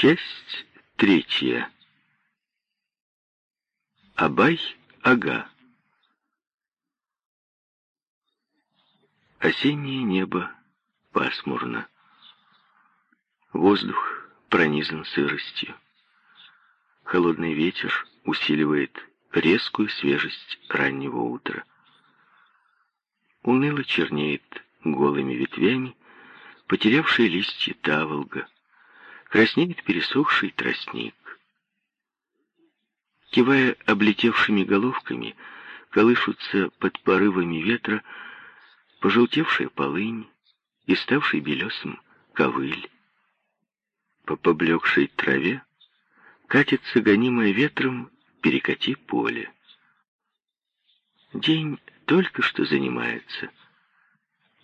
Часть третья. Абай-ага. Осеннее небо пасмурно. Воздух пронизан сыростью. Холодный ветер усиливает резкую свежесть раннего утра. Уныло чернеет голыми ветвями потерявшие листья таволга. Краснеет пересохший тростник. Кивая облетевшими головками, колышутся под порывами ветра пожелтевшая полынь и ставший белесым ковыль. По поблекшей траве катится гонимое ветром перекати поле. День только что занимается.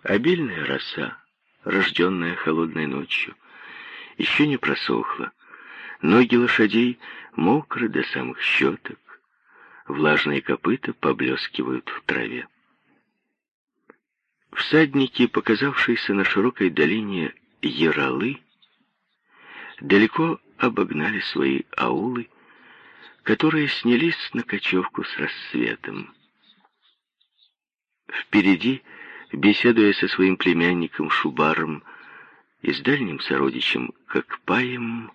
Обильная роса, рожденная холодной ночью, еще не просохла. Ноги лошадей мокры до самых щеток, влажные копыта поблескивают в траве. Всадники, показавшиеся на широкой долине Яралы, далеко обогнали свои аулы, которые снялись на кочевку с рассветом. Впереди, беседуя со своим племянником Шубаром и с дальним сородичем Кокпаем,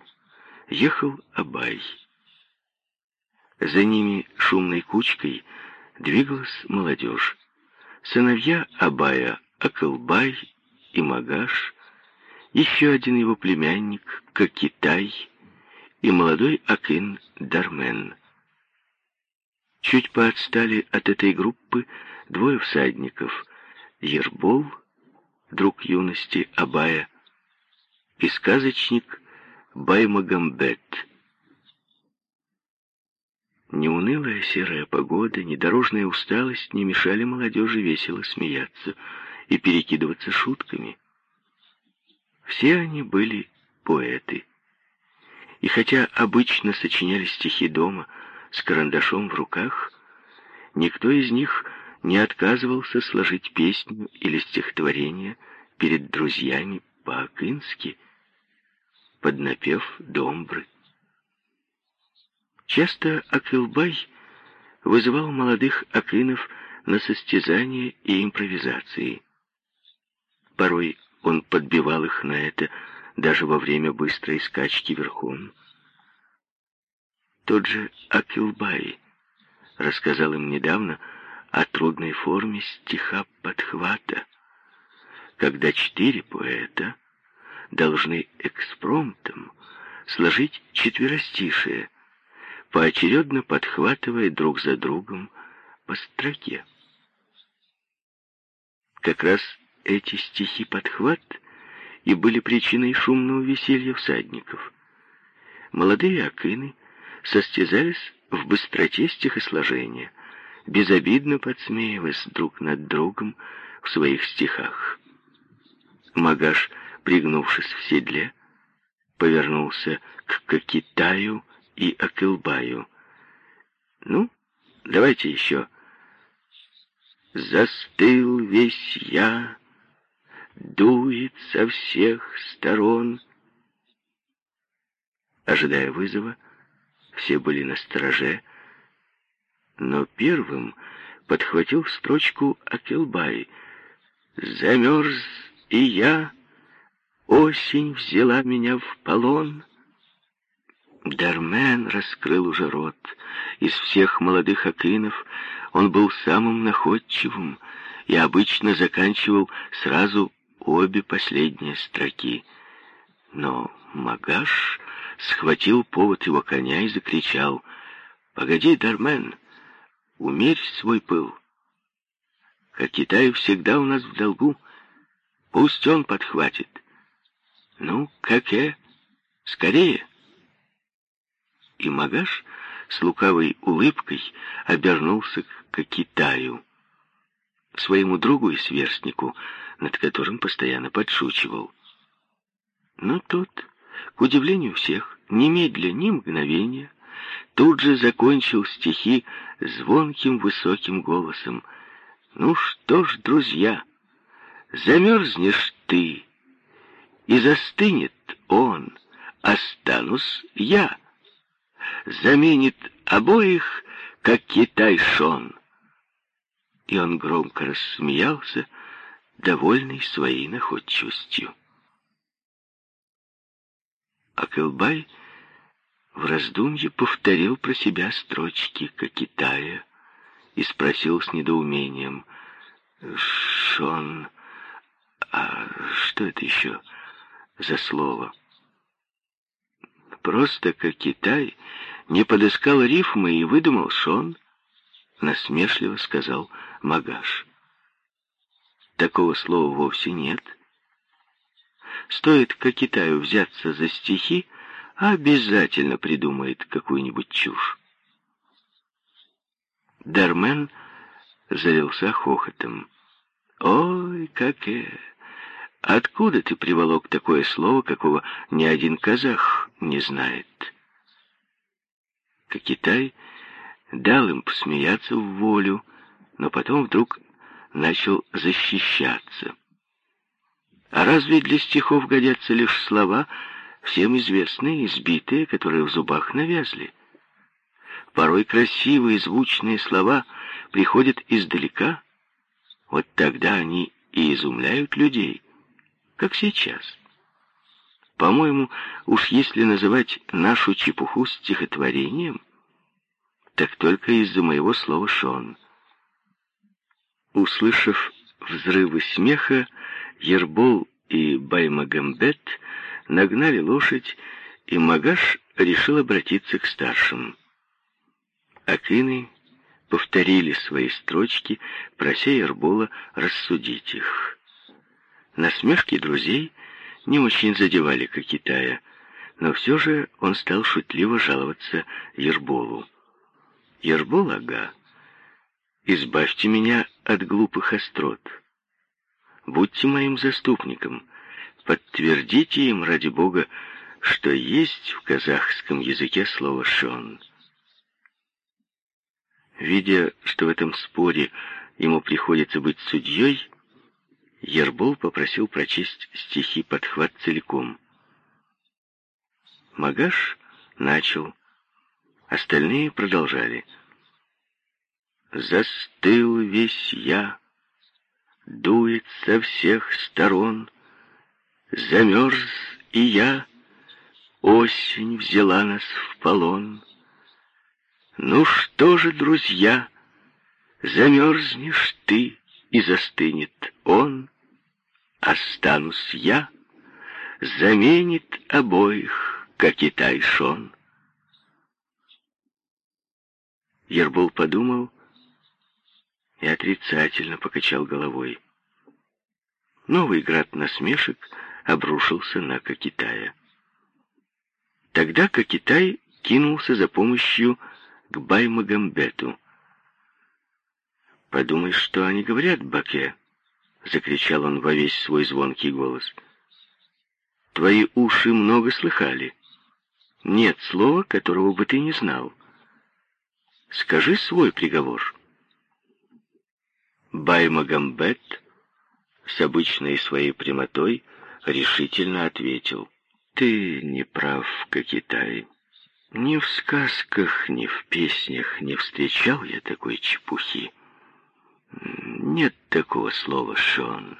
ехал Абай. За ними шумной кучкой двигалась молодежь. Сыновья Абая Акылбай и Магаш, еще один его племянник Кокитай и молодой Акин Дармен. Чуть поотстали от этой группы двое всадников — Ербол, друг юности Абая, и сказочник Баймагамбет. Ни унылая серая погода, ни дорожная усталость не мешали молодежи весело смеяться и перекидываться шутками. Все они были поэты. И хотя обычно сочиняли стихи дома с карандашом в руках, никто из них не отказывался сложить песню или стихотворение перед друзьями по-акински, под напев домбры. Часто Акилбай вызывал молодых акинов на состязания и импровизации. Порой он подбивал их на это даже во время быстрой скачки верхом. Тот же Акилбай рассказал им недавно о трудной форме стиха подхвата, когда четыре поэта должны экспромтом сложить четверостишие, поочередно подхватывая друг за другом по строке. Как раз эти стихи подхват и были причиной шумного веселья всадников. Молодые акины состязались в быстроте стихосложения, безобидно подсмеиваясь друг над другом в своих стихах. Магаш, пригнувшись в седле, повернулся к Кокитаю и Акылбаю. «Ну, давайте еще». «Застыл весь я, дует со всех сторон». Ожидая вызова, все были на стороже, но первым подхватил строчку Акелбай. «Замерз и я, осень взяла меня в полон». Дармен раскрыл уже рот. Из всех молодых акинов он был самым находчивым и обычно заканчивал сразу обе последние строки. Но Магаш схватил повод его коня и закричал «Погоди, Дармен, умерь свой пыл. Как Китай всегда у нас в долгу, пусть он подхватит. Ну, каке, скорее!» и Магаш с лукавой улыбкой обернулся к Китаю, своему другу и сверстнику, над которым постоянно подшучивал. Но тот, к удивлению всех, немедля ни мгновения, тут же закончил стихи звонким высоким голосом. «Ну что ж, друзья, замерзнешь ты, и застынет он, останусь я. Заменит обоих, как Китай Шон. И он громко рассмеялся, довольный своей находчивостью. Акылбай в раздумье повторил про себя строчки Китая и спросил с недоумением, «Шон, а что это еще за слово?» Просто как Китай не подыскал рифмы и выдумал Шон, насмешливо сказал Магаш. Такого слова вовсе нет. Стоит к Китаю взяться за стихи, обязательно придумает какую-нибудь чушь. Дармен залился хохотом. «Ой, каке! Откуда ты приволок такое слово, какого ни один казах не знает?» Китай дал им посмеяться в волю, но потом вдруг начал защищаться. А разве для стихов годятся лишь слова, всем известные, избитые, которые в зубах навязли? Порой красивые звучные слова приходят издалека, вот тогда они и изумляют людей, как сейчас. По-моему, уж если называть нашу чепуху стихотворением, так только из-за моего слова «шон». Услышав взрывы смеха, Ербол и Баймагамбет нагнали лошадь, и Магаш решил обратиться к старшим. Акины повторили свои строчки, прося Ербола рассудить их. Насмешки друзей не очень задевали Китая, но все же он стал шутливо жаловаться Ерболу. «Ербол, ага, избавьте меня от глупых острот. Будьте моим заступником, подтвердите им, ради Бога, что есть в казахском языке слово «шон». Видя, что в этом споре ему приходится быть судьей, Ербол попросил прочесть стихи подхват целиком. Магаш начал, остальные продолжали. «Застыл весь я, дует со всех сторон, замерз и я, осень взяла нас в полон». Ну что же, друзья, замерзнешь ты, и застынет он, останусь я, заменит обоих, как и Тайшон. Ербол подумал и отрицательно покачал головой. Новый град насмешек обрушился на Кокитая. Тогда Кокитай кинулся за помощью к Баймагамбету. «Подумай, что они говорят, Баке!» — закричал он во весь свой звонкий голос. «Твои уши много слыхали. Нет слова, которого бы ты не знал. Скажи свой приговор». Баймагамбет с обычной своей прямотой решительно ответил. «Ты не прав, Китай. Ни в сказках, ни в песнях не встречал я такой чепухи. Нет такого слова «шон».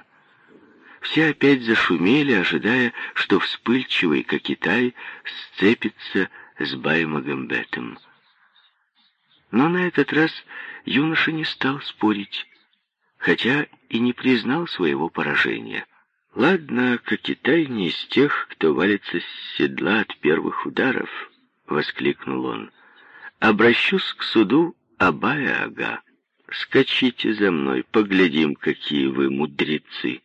Все опять зашумели, ожидая, что вспыльчивый Кокитай сцепится с Баймагамбетом. Но на этот раз юноша не стал спорить, хотя и не признал своего поражения. Ладно, Кокитай не из тех, кто валится с седла от первых ударов —— воскликнул он. «Обращусь к суду Абая-ага. Скачите за мной, поглядим, какие вы мудрецы».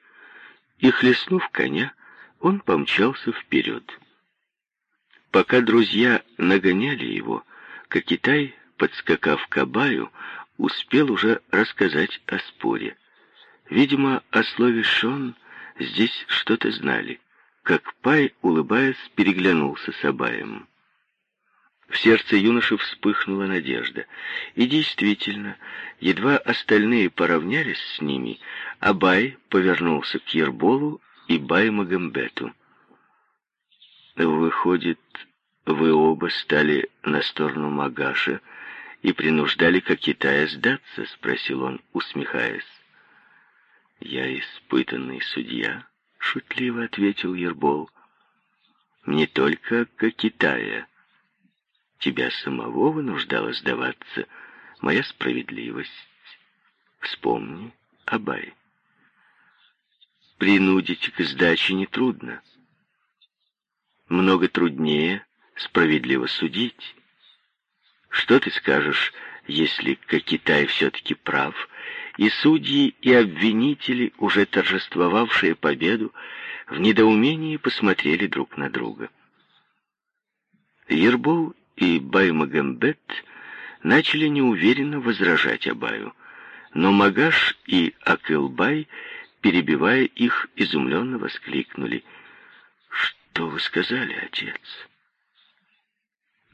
И, хлестнув коня, он помчался вперед. Пока друзья нагоняли его, Кокитай, подскакав к Абаю, успел уже рассказать о споре. Видимо, о слове «шон» здесь что-то знали. Как Пай, улыбаясь, переглянулся с Абаем. В сердце юноши вспыхнула надежда. И действительно, едва остальные поравнялись с ними, Абай повернулся к Ерболу и Бай-Магомбету. Выходит, вы оба стали на сторону Магаша и принуждали как Китая сдаться, спросил он, усмехаясь. Я испытанный судья, шутливо ответил Ербол. Не только как Китая. Тебя самого вынуждала сдаваться моя справедливость. Вспомни, Абай. Принудить к сдаче нетрудно. Много труднее справедливо судить. Что ты скажешь, если Китай все-таки прав, и судьи, и обвинители, уже торжествовавшие победу, в недоумении посмотрели друг на друга. Ербол и Баймагамбет начали неуверенно возражать Абаю, но Магаш и Акылбай, перебивая их, изумленно воскликнули. «Что вы сказали, отец?»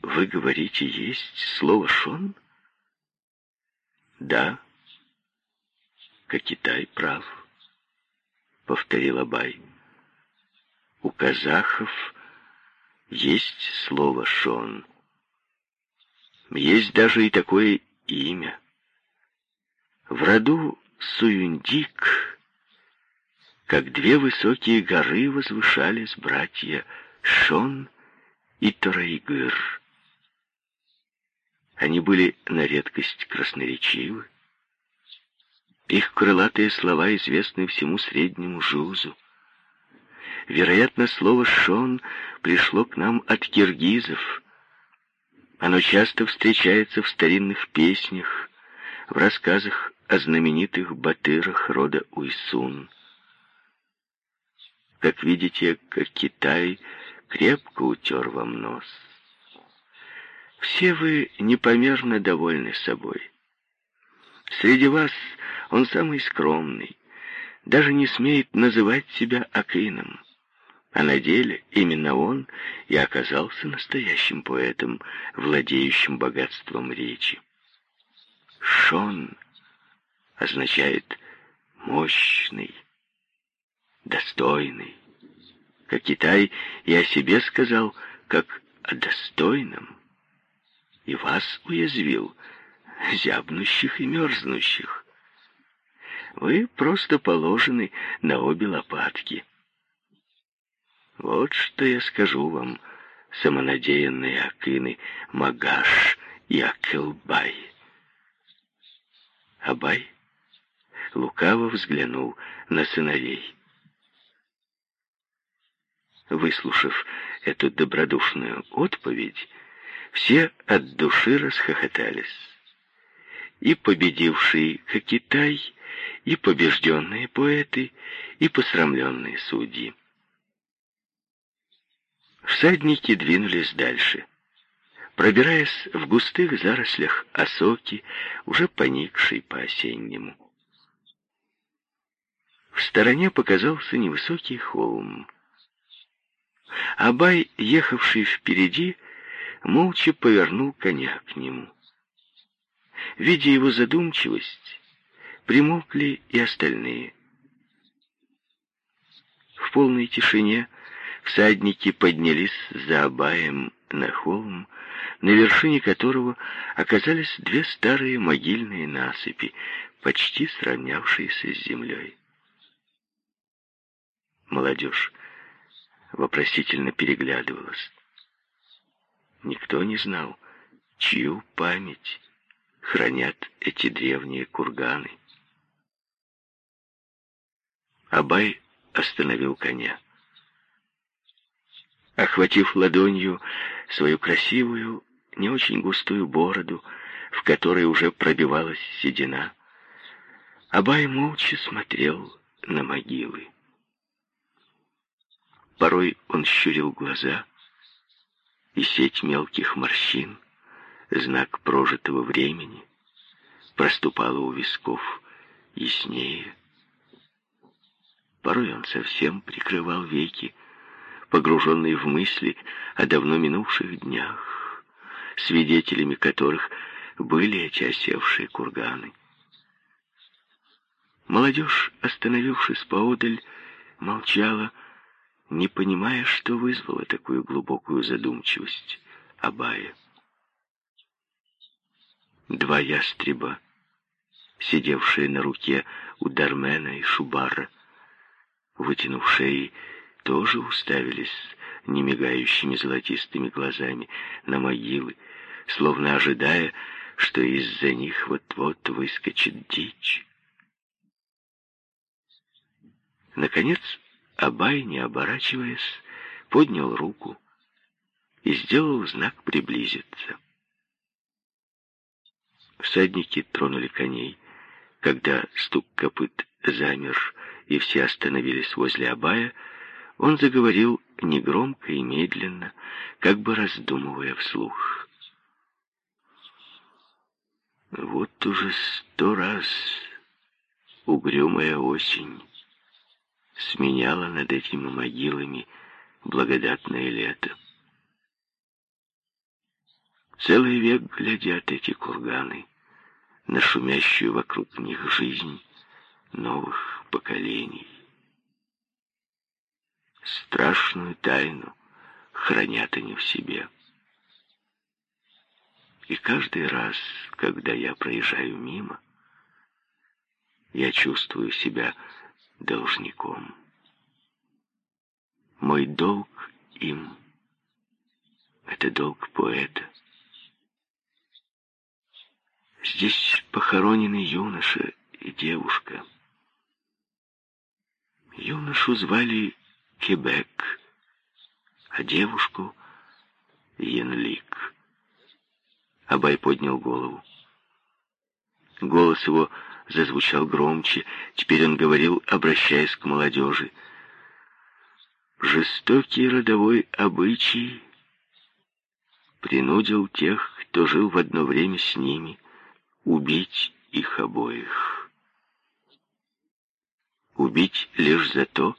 Вы говорите, есть слово «шон»? Да. Китай прав, повторил Абай. У казахов есть слово «шон». Есть даже и такое имя. В роду Суюндик, как две высокие горы возвышались братья Шон и Торайгыр. Они были на редкость красноречивы. Их крылатые слова известны всему среднему жузу. Вероятно, слово «шон» пришло к нам от киргизов. Оно часто встречается в старинных песнях, в рассказах о знаменитых батырах рода Уйсун. Как видите, как Китай крепко утер вам нос. Все вы непомерно довольны собой. Среди вас он самый скромный, даже не смеет называть себя Акином. А на деле именно он и оказался настоящим поэтом, владеющим богатством речи. Шон означает «мощный», «достойный». Как Китай и о себе сказал, как о достойном и вас уязвил, зябнущих и мерзнущих. Вы просто положены на обе лопатки. Вот что я скажу вам, самонадеянные акины Магаш и Акелбай. Абай лукаво взглянул на сыновей. Выслушав эту добродушную отповедь, все от души расхохотались. И победившие Китай, и побежденные поэты, и посрамленные судьи. Всадники двинулись дальше, пробираясь в густых зарослях осоки, уже поникшей по-осеннему. В стороне показался невысокий холм. Абай, ехавший впереди, молча повернул коня к нему. Видя его задумчивость, примолкли и остальные. В полной тишине всадники поднялись за Абаем на холм, на вершине которого оказались две старые могильные насыпи, почти сравнявшиеся с землей. Молодежь вопросительно переглядывалась. Никто не знал, чью память хранят эти древние курганы. Абай остановил коня. Охватив ладонью свою красивую, не очень густую бороду, в которой уже пробивалась седина, Абай молча смотрел на могилы. Порой он щурил глаза, и сеть мелких морщин, знак прожитого времени, проступала у висков яснее. Порой он совсем прикрывал веки, погруженные в мысли о давно минувших днях, свидетелями которых были эти осевшие курганы. Молодежь, остановившись поодаль, молчала не понимая, что вызвало такую глубокую задумчивость Абая. Два ястреба, сидевшие на руке у Дармена и Шубара, вытянув шеи, тоже уставились немигающими золотистыми глазами на могилы, словно ожидая, что из-за них вот-вот выскочит дичь. Наконец, Абай, не оборачиваясь, поднял руку и сделал знак приблизиться. Всадники тронули коней. Когда стук копыт замер, и все остановились возле Абая, он заговорил негромко и медленно, как бы раздумывая вслух. Вот уже сто раз угрюмая осень сменяла над этими могилами благодатное лето. Целый век глядят эти курганы на шумящую вокруг них жизнь новых поколений. Страшную тайну хранят они в себе. И каждый раз, когда я проезжаю мимо, я чувствую себя должником. Мой долг им — это долг поэта. Здесь похоронены юноша и девушка. Юношу звали Кебек, а девушку — Янлик. Абай поднял голову. Голос его зазвучал громче. Теперь он говорил, обращаясь к молодежи. Жестокий родовой обычай принудил тех, кто жил в одно время с ними, убить их обоих. Убить лишь за то,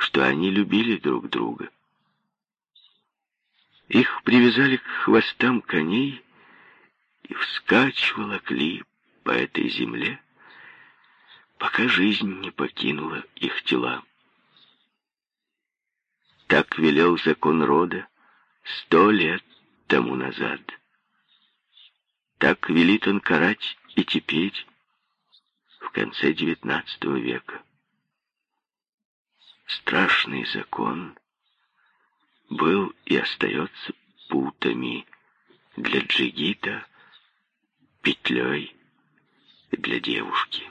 что они любили друг друга. Их привязали к хвостам коней и вскачь волокли по этой земле, пока жизнь не покинула их тела. Так велел закон рода сто лет тому назад. Так велит он карать и теперь, в конце девятнадцатого века. Страшный закон был и остается путами для джигита, петлей для девушки.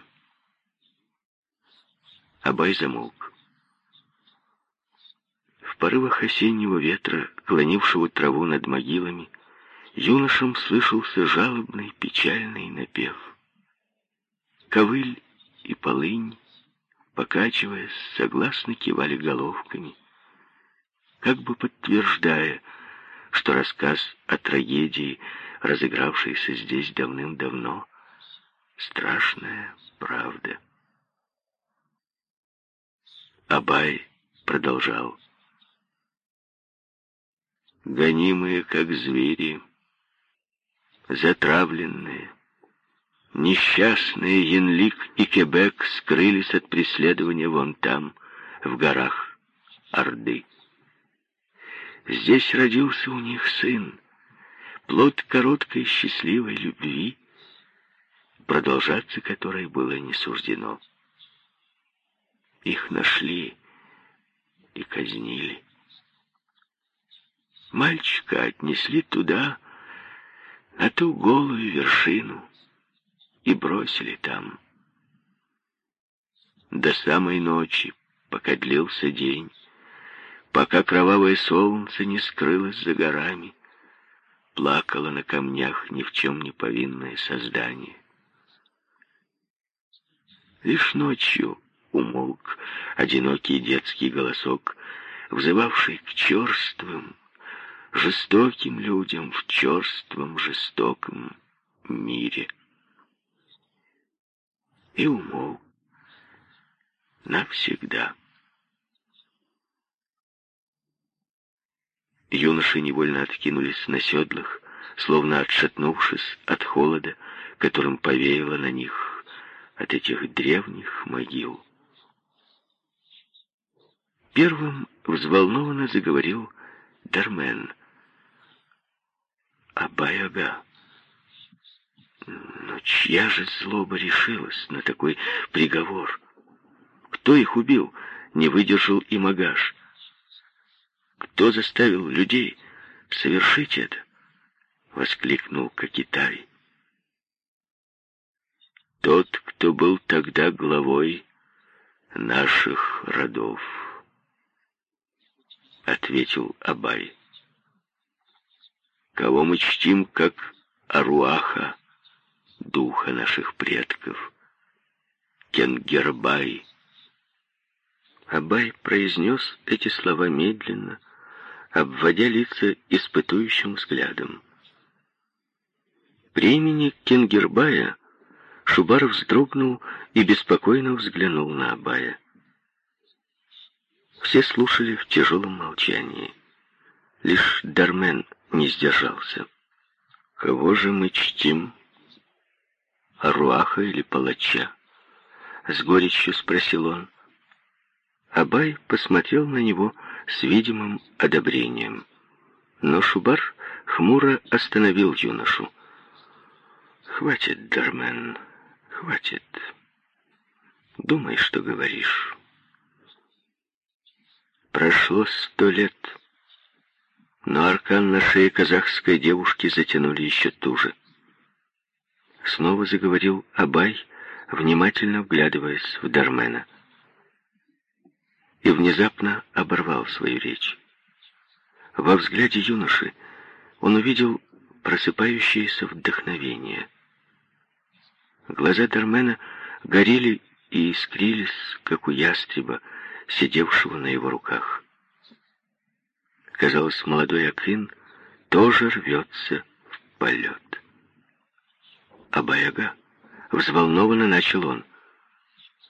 Абай замолк. В порывах осеннего ветра, клонившего траву над могилами, юношам слышался жалобный печальный напев. Ковыль и полынь, покачиваясь, согласно кивали головками, как бы подтверждая, что рассказ о трагедии, разыгравшейся здесь давным-давно, страшная правда. Абай продолжал. Гонимые, как звери, затравленные, несчастные Янлик и Кебек скрылись от преследования вон там, в горах Орды. Здесь родился у них сын, плод короткой счастливой любви, продолжаться которой было не суждено. Их нашли и казнили. Мальчика отнесли туда, на ту голую вершину, и бросили там. До самой ночи, пока длился день, пока кровавое солнце не скрылось за горами, плакало на камнях ни в чем не повинное создание. Лишь ночью умолк одинокий детский голосок, взывавший к черствым, жестоким людям в черством, жестоком мире. И умолк навсегда. Юноши невольно откинулись на седлах, словно отшатнувшись от холода, которым повеяло на них от этих древних могил. Первым взволнованно заговорил Дармен. Абай-ага. Но чья же злоба решилась на такой приговор? Кто их убил? Не выдержал и Магаш. Кто заставил людей совершить это? Воскликнул Кокитай. Тот, кто был тогда главой наших родов, ответил Абай. Кого мы чтим как Аруаха, духа наших предков, Кенгербай. Абай произнес эти слова медленно, обводя лица испытующим взглядом. При имени Кенгербая Шубар вздрогнул и беспокойно взглянул на Абая. Все слушали в тяжелом молчании. Лишь Дармен не сдержался. «Кого же мы чтим?» Аруаха или палача?» С горечью спросил он. Абай посмотрел на него с видимым одобрением. Но Шубар хмуро остановил юношу. «Хватит, Дармен, хватит. Думай, что говоришь. Прошло сто лет, но аркан на шее казахской девушки затянули еще туже. Снова заговорил Абай, внимательно вглядываясь в Дармена. И внезапно оборвал свою речь. Во взгляде юноши он увидел просыпающееся вдохновение. Глаза Дармена горели и искрились, как у ястреба, сидевшего на его руках. Казалось, молодой Аквин тоже рвется в полет. Абаяга, взволнованно начал он.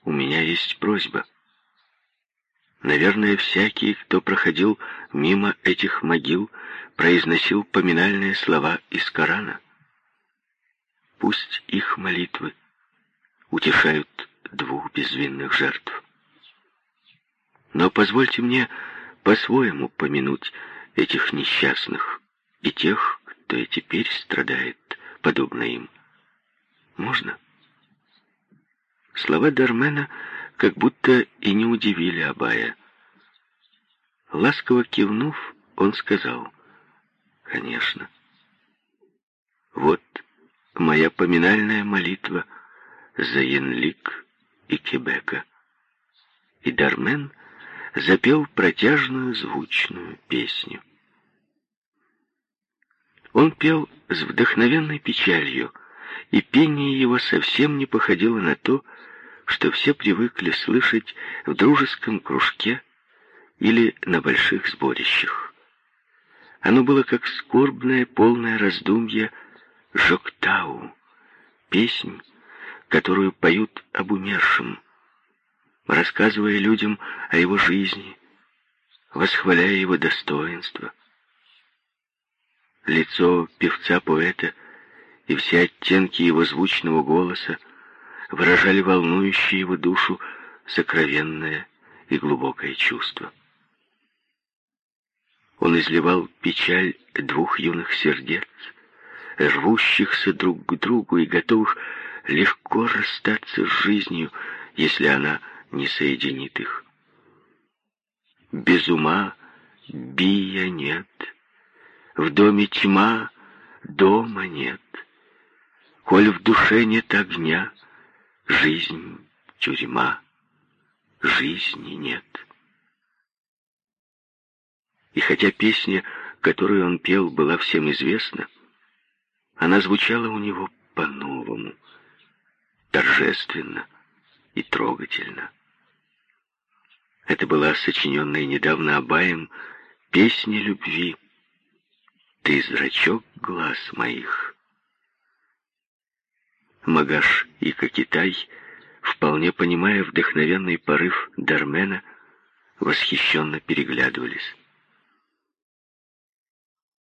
У меня есть просьба. Наверное, всякий, кто проходил мимо этих могил, произносил поминальные слова из Корана. Пусть их молитвы утешают двух безвинных жертв. Но позвольте мне по-своему помянуть этих несчастных и тех, кто и теперь страдает, подобно им. Можно?» Слова Дармена как будто и не удивили Абая. Ласково кивнув, он сказал, «Конечно. Вот моя поминальная молитва за Янлик и Кебека». И Дармен запел протяжную звучную песню. Он пел с вдохновенной печалью, и пение его совсем не походило на то, что все привыкли слышать в дружеском кружке или на больших сборищах. Оно было как скорбное, полное раздумье Жоктау, песнь, которую поют об умершем, рассказывая людям о его жизни, восхваляя его достоинство. Лицо певца-поэта — и все оттенки его звучного голоса выражали волнующее его душу сокровенное и глубокое чувство. Он изливал печаль двух юных сердец, рвущихся друг к другу и готовых легко расстаться с жизнью, если она не соединит их. Без ума бия нет, в доме тьма, дома нет. Коль в душе нет огня, жизнь — тюрьма, жизни нет. И хотя песня, которую он пел, была всем известна, она звучала у него по-новому, торжественно и трогательно. Это была сочиненная недавно Абаем песня любви. «Ты зрачок глаз моих». Магаш и Кокитай, вполне понимая вдохновенный порыв Дармена, восхищенно переглядывались.